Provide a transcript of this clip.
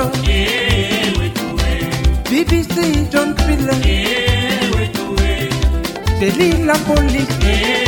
Show, BBC John Phillips, Delhi La Police,